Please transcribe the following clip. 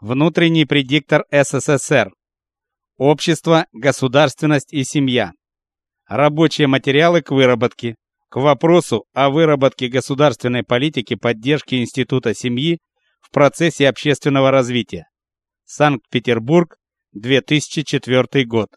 Внутренний предиктор СССР. Общество, государственность и семья. Рабочие материалы к выработке. К вопросу о выработке государственной политики поддержки института семьи в процессе общественного развития. Санкт-Петербург, 2004 год.